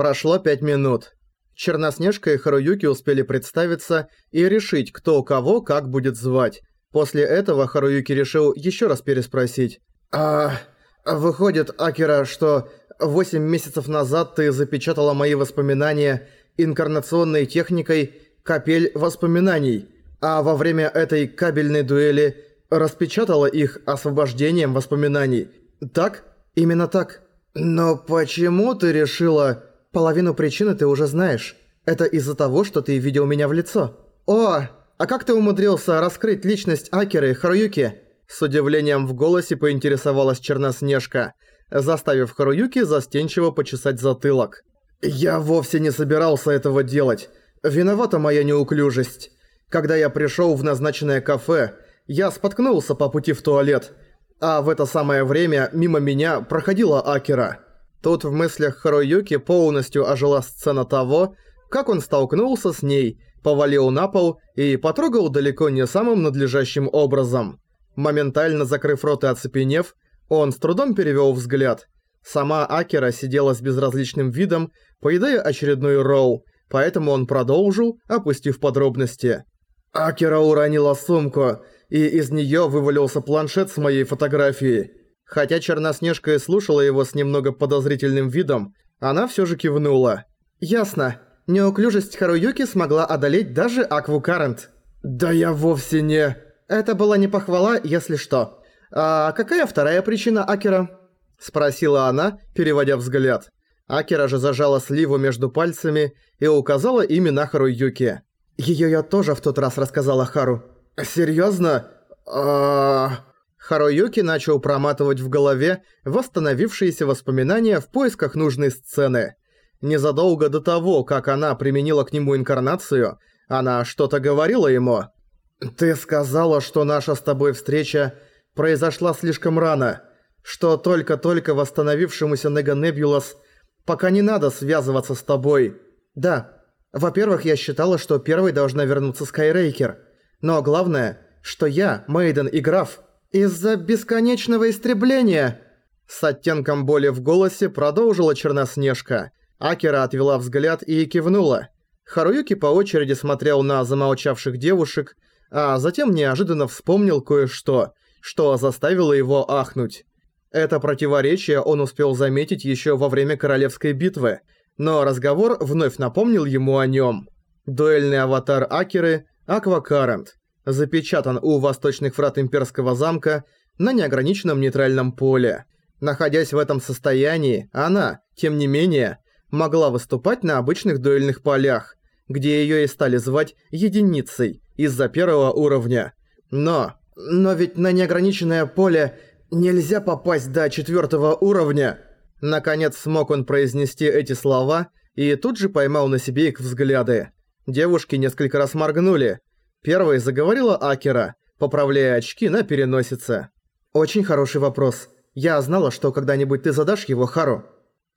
Прошло пять минут. Черноснежка и Харуюки успели представиться и решить, кто кого как будет звать. После этого Харуюки решил еще раз переспросить. «А... выходит, Акера, что восемь месяцев назад ты запечатала мои воспоминания инкарнационной техникой «Капель воспоминаний», а во время этой кабельной дуэли распечатала их освобождением воспоминаний. Так? Именно так. Но почему ты решила... Половину причины ты уже знаешь. Это из-за того, что ты видел меня в лицо. О, а как ты умудрился раскрыть личность Акеры Харуюки? С удивлением в голосе поинтересовалась Черноснежка, заставив Харуюки застенчиво почесать затылок. «Я вовсе не собирался этого делать. Виновата моя неуклюжесть. Когда я пришёл в назначенное кафе, я споткнулся по пути в туалет, а в это самое время мимо меня проходила Акера. Тут в мыслях Харуюки полностью ожила сцена того, как он столкнулся с ней, повалил на пол и потрогал далеко не самым надлежащим образом. Моментально закрыв рот и оцепенев, он с трудом перевёл взгляд. Сама Акера сидела с безразличным видом, поедая очередной ролл, поэтому он продолжил, опустив подробности. Акера уронила сумку, и из неё вывалился планшет с моей фотографией. Хотя Черноснежка и слушала его с немного подозрительным видом, она всё же кивнула. «Ясно. Неуклюжесть Харуюки смогла одолеть даже Акву Карент». «Да я вовсе не...» «Это была не похвала, если что. А какая вторая причина Акера?» Спросила она, переводя взгляд. Акера же зажала сливу между пальцами и указала имя Харуюки. Её я тоже в тот раз рассказала Хару. Серьёзно? А... Харуюки начал проматывать в голове восстановившиеся воспоминания в поисках нужной сцены. Незадолго до того, как она применила к нему инкарнацию, она что-то говорила ему. «Ты сказала, что наша с тобой встреча произошла слишком рано, что только-только восстановившемуся Нега Небулас пока не надо связываться с тобой». «Да, во-первых, я считала, что первой должна вернуться Скайрейкер. Но главное, что я, Мейден и Граф, из-за бесконечного истребления...» С оттенком боли в голосе продолжила Черноснежка. Акера отвела взгляд и кивнула. Харуюки по очереди смотрел на замолчавших девушек, а затем неожиданно вспомнил кое-что, что заставило его ахнуть. Это противоречие он успел заметить еще во время Королевской битвы – но разговор вновь напомнил ему о нем. Дуэльный аватар Акеры Аквакарент запечатан у восточных врат Имперского замка на неограниченном нейтральном поле. Находясь в этом состоянии, она, тем не менее, могла выступать на обычных дуэльных полях, где её и стали звать единицей из-за первого уровня. Но, но ведь на неограниченное поле нельзя попасть до четвёртого уровня. Наконец смог он произнести эти слова и тут же поймал на себе их взгляды. Девушки несколько раз моргнули. Первой заговорила Акера, поправляя очки на переносице. «Очень хороший вопрос. Я знала, что когда-нибудь ты задашь его Хару».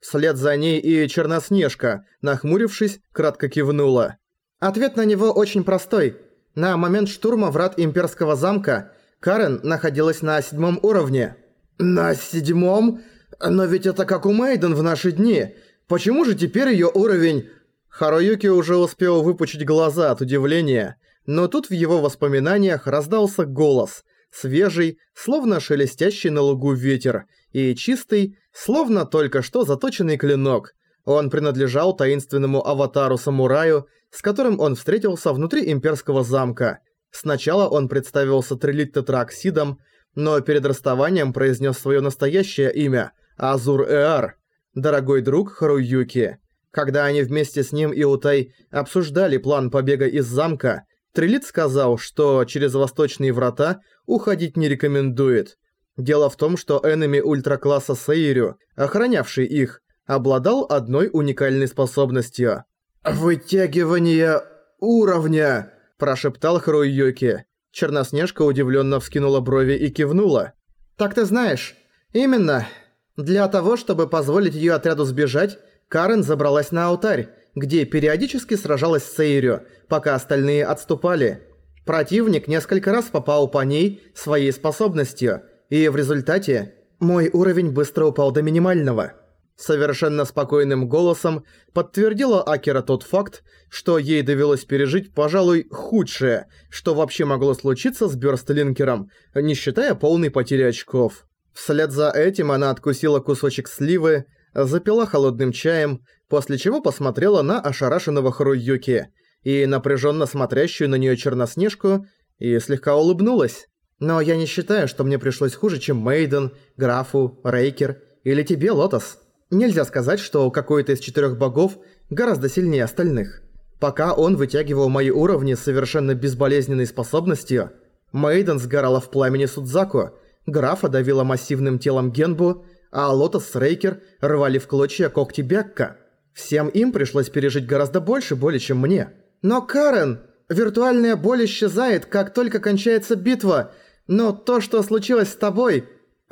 Вслед за ней и Черноснежка, нахмурившись, кратко кивнула. Ответ на него очень простой. На момент штурма врат Имперского замка Карен находилась на седьмом уровне. «На седьмом? Но ведь это как у Мейден в наши дни. Почему же теперь её уровень... Харуюки уже успел выпучить глаза от удивления, но тут в его воспоминаниях раздался голос, свежий, словно шелестящий на лугу ветер, и чистый, словно только что заточенный клинок. Он принадлежал таинственному аватару-самураю, с которым он встретился внутри имперского замка. Сначала он представился Трилит Тетраксидом, но перед расставанием произнес свое настоящее имя – Азур-Эар, дорогой друг Харуюки. Когда они вместе с ним и Утай обсуждали план побега из замка, Трилит сказал, что через восточные врата уходить не рекомендует. Дело в том, что энеми ультракласса Сейрю, охранявший их, обладал одной уникальной способностью. «Вытягивание уровня!» – прошептал Харуюки. Черноснежка удивленно вскинула брови и кивнула. «Так ты знаешь. Именно. Для того, чтобы позволить её отряду сбежать, Карен забралась на алтарь, где периодически сражалась с Сейрю, пока остальные отступали. Противник несколько раз попал по ней своей способностью, и в результате мой уровень быстро упал до минимального. Совершенно спокойным голосом подтвердила Акера тот факт, что ей довелось пережить, пожалуй, худшее, что вообще могло случиться с Бёрстлинкером, не считая полной потери очков. Вслед за этим она откусила кусочек сливы, запила холодным чаем, после чего посмотрела на ошарашенного Харуюки и напряженно смотрящую на нее Черноснежку и слегка улыбнулась. «Но я не считаю, что мне пришлось хуже, чем Мейден, Графу, Рейкер или тебе, Лотос. Нельзя сказать, что какой-то из четырех богов гораздо сильнее остальных. Пока он вытягивал мои уровни с совершенно безболезненной способностью, Мейден сгорала в пламени Судзаку, Графа давила массивным телом Генбу, а Лотос с Рейкер рвали в клочья когти Бекка. Всем им пришлось пережить гораздо больше боли, чем мне. Но, Карен, виртуальная боль исчезает, как только кончается битва, но то, что случилось с тобой...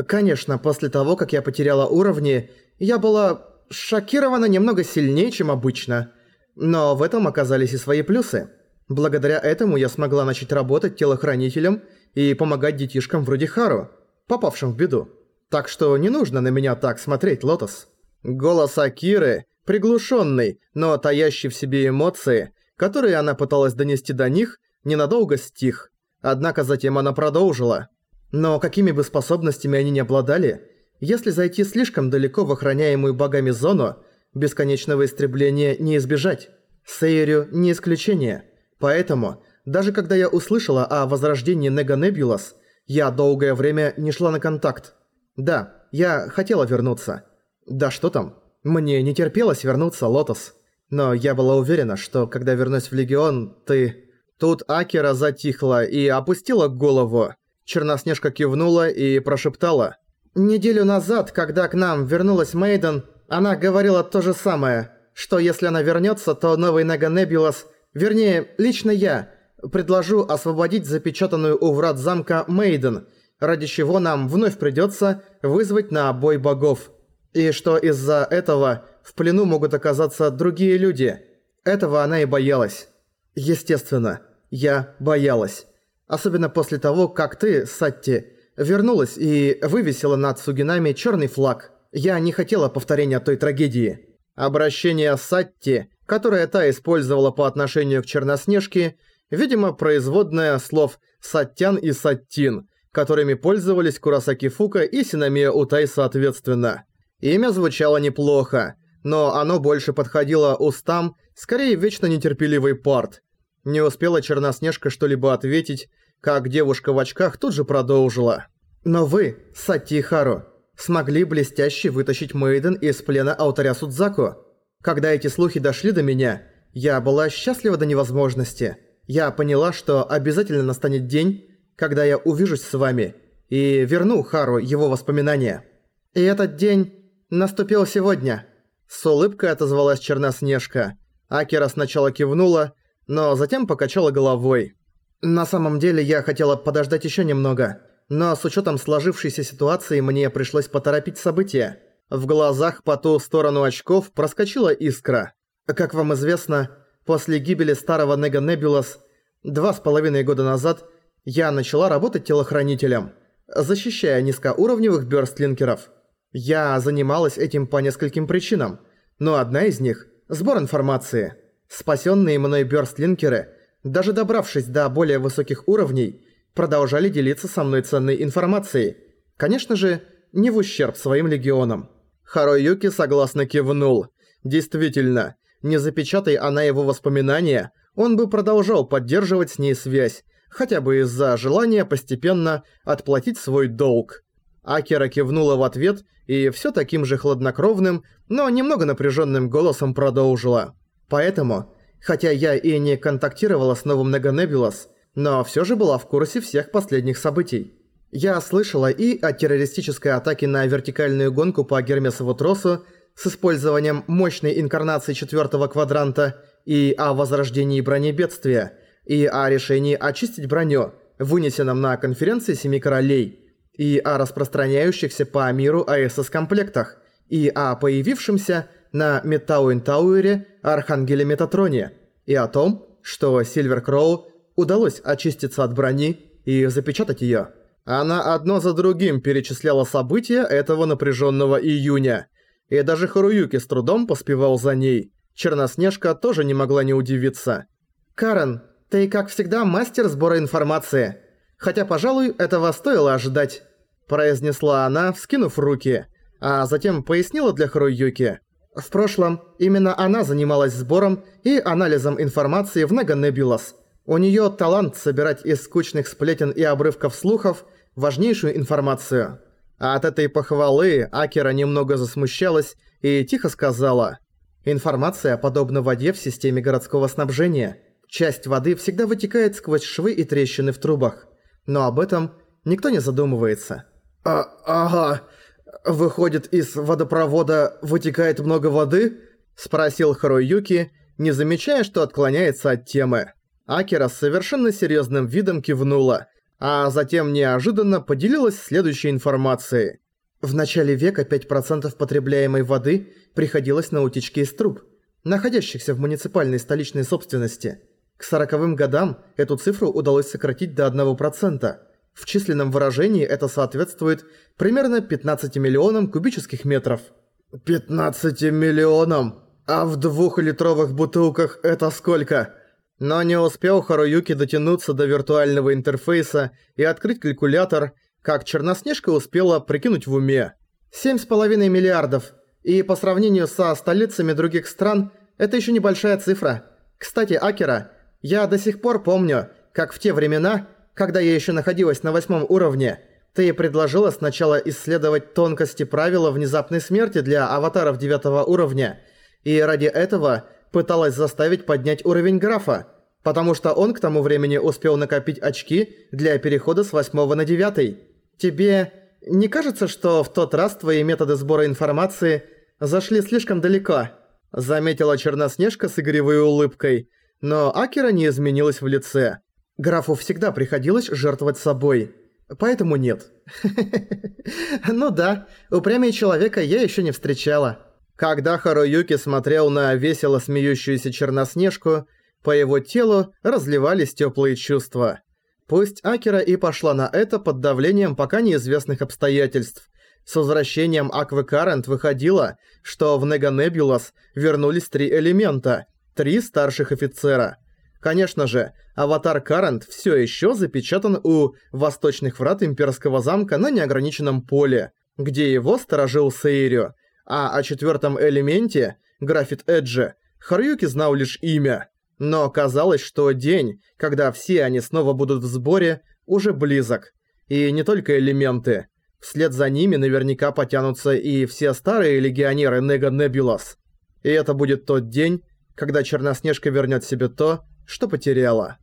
Конечно, после того, как я потеряла уровни, я была шокирована немного сильнее, чем обычно. Но в этом оказались и свои плюсы. Благодаря этому я смогла начать работать телохранителем и помогать детишкам вроде Хару, попавшим в беду. Так что не нужно на меня так смотреть, Лотос. Голос Акиры, приглушенный, но таящий в себе эмоции, которые она пыталась донести до них, ненадолго стих. Однако затем она продолжила. Но какими бы способностями они ни обладали, если зайти слишком далеко в охраняемую богами зону, бесконечного истребления не избежать. Сейрю не исключение. Поэтому, даже когда я услышала о возрождении Нега Небулас, я долгое время не шла на контакт. Да, я хотела вернуться. Да что там, мне не терпелось вернуться, Лотос. Но я была уверена, что когда вернусь в Легион, ты... Тут Акера затихла и опустила голову. Черноснежка кивнула и прошептала. «Неделю назад, когда к нам вернулась Мейден, она говорила то же самое, что если она вернется, то новый Нега Небулас, вернее, лично я, предложу освободить запечатанную у врат замка Мейден, ради чего нам вновь придется вызвать на бой богов. И что из-за этого в плену могут оказаться другие люди. Этого она и боялась. Естественно, я боялась. Особенно после того, как ты, Сатти, вернулась и вывесила над Сугинами черный флаг. Я не хотела повторения той трагедии. Обращение Сатти, которое та использовала по отношению к Черноснежке, видимо, производное слов «саттян» и «саттин», которыми пользовались Курасаки Фука и Синамия Утай соответственно. Имя звучало неплохо, но оно больше подходило устам, скорее вечно нетерпеливый парт. Не успела Черноснежка что-либо ответить, как девушка в очках тут же продолжила. «Но вы, Сатти и Хару, смогли блестяще вытащить Мейден из плена алтаря Судзаку. Когда эти слухи дошли до меня, я была счастлива до невозможности. Я поняла, что обязательно настанет день, когда я увижусь с вами и верну Хару его воспоминания. И этот день наступил сегодня». С улыбкой отозвалась Черноснежка. Акера сначала кивнула, но затем покачала головой. «На самом деле я хотела подождать еще немного, но с учетом сложившейся ситуации мне пришлось поторопить события. В глазах по ту сторону очков проскочила искра. Как вам известно, после гибели старого Нега Небулас два с половиной года назад я начала работать телохранителем, защищая низкоуровневых бёрстлинкеров. Я занималась этим по нескольким причинам, но одна из них – сбор информации. Спасенные мной бёрстлинкеры, даже добравшись до более высоких уровней, продолжали делиться со мной ценной информацией. Конечно же, не в ущерб своим легионам. Харуюки согласно кивнул. Действительно, не запечатай она его воспоминания, он бы продолжал поддерживать с ней связь, хотя бы из-за желания постепенно отплатить свой долг. Акера кивнула в ответ и все таким же хладнокровным, но немного напряженным голосом продолжила. Поэтому, хотя я и не контактировала с новым Неганебулас, но все же была в курсе всех последних событий. Я слышала и о террористической атаке на вертикальную гонку по Гермесову тросу с использованием мощной инкарнации четвертого квадранта, и о возрождении бронебедствия, и о решении очистить броню, вынесенном на конференции Семи Королей – и о распространяющихся по миру АСС-комплектах, и о появившемся на Метауин Тауэре Архангеле Метатроне, и о том, что Сильвер Кроу удалось очиститься от брони и запечатать её. Она одно за другим перечисляла события этого напряженного июня. И даже Харуюки с трудом поспевал за ней. Черноснежка тоже не могла не удивиться. «Карен, ты, как всегда, мастер сбора информации. Хотя, пожалуй, этого стоило ожидать», – произнесла она, вскинув руки, а затем пояснила для Харуюки. В прошлом именно она занималась сбором и анализом информации в Нега Небулас. У неё талант собирать из скучных сплетен и обрывков слухов важнейшую информацию. От этой похвалы Акера немного засмущалась и тихо сказала «Информация подобна воде в системе городского снабжения. Часть воды всегда вытекает сквозь швы и трещины в трубах. Но об этом никто не задумывается». «А, ага, выходит, из водопровода вытекает много воды?» – спросил Харуюки, не замечая, что отклоняется от темы. Акера с совершенно серьезным видом кивнула, а затем неожиданно поделилась следующей информацией. В начале века 5% потребляемой воды приходилось на утечки из труб, находящихся в муниципальной столичной собственности. К 40-м годам эту цифру удалось сократить до 1%. В численном выражении это соответствует примерно 15 миллионам кубических метров. 15 миллионам? А в двухлитровых бутылках это сколько? Но не успел Харуюки дотянуться до виртуального интерфейса и открыть калькулятор, как Черноснежка успела прикинуть в уме. 7,5 миллиардов. И по сравнению со столицами других стран, это еще небольшая цифра. Кстати, Акера, я до сих пор помню, как в те времена когда я еще находилась на восьмом уровне, ты предложила сначала исследовать тонкости правила внезапной смерти для аватаров девятого уровня, и ради этого пыталась заставить поднять уровень графа, потому что он к тому времени успел накопить очки для перехода с восьмого на девятый. Тебе не кажется, что в тот раз твои методы сбора информации зашли слишком далеко?» Заметила Черноснежка с игривой улыбкой, но Акера не изменилась в лице. Графу всегда приходилось жертвовать собой. Поэтому нет. Ну да, упрямее человека я еще не встречала. Когда Харуюки смотрел на весело смеющуюся Черноснежку, по его телу разливались теплые чувства. Пусть Акера и пошла на это под давлением пока неизвестных обстоятельств. С возвращением Аквы Карент выходило, что в Нега Небулас вернулись три элемента, три старших офицера – Конечно же, аватар Карент все еще запечатан у восточных врат Имперского замка на неограниченном поле, где его сторожил Сейрю, а о четвертом элементе, Графит Эджи, Харюки знал лишь имя. Но казалось, что день, когда все они снова будут в сборе, уже близок. И не только элементы. Вслед за ними наверняка потянутся и все старые легионеры Нега Небулас. И это будет тот день, когда Черноснежка вернет себе то, что потеряла.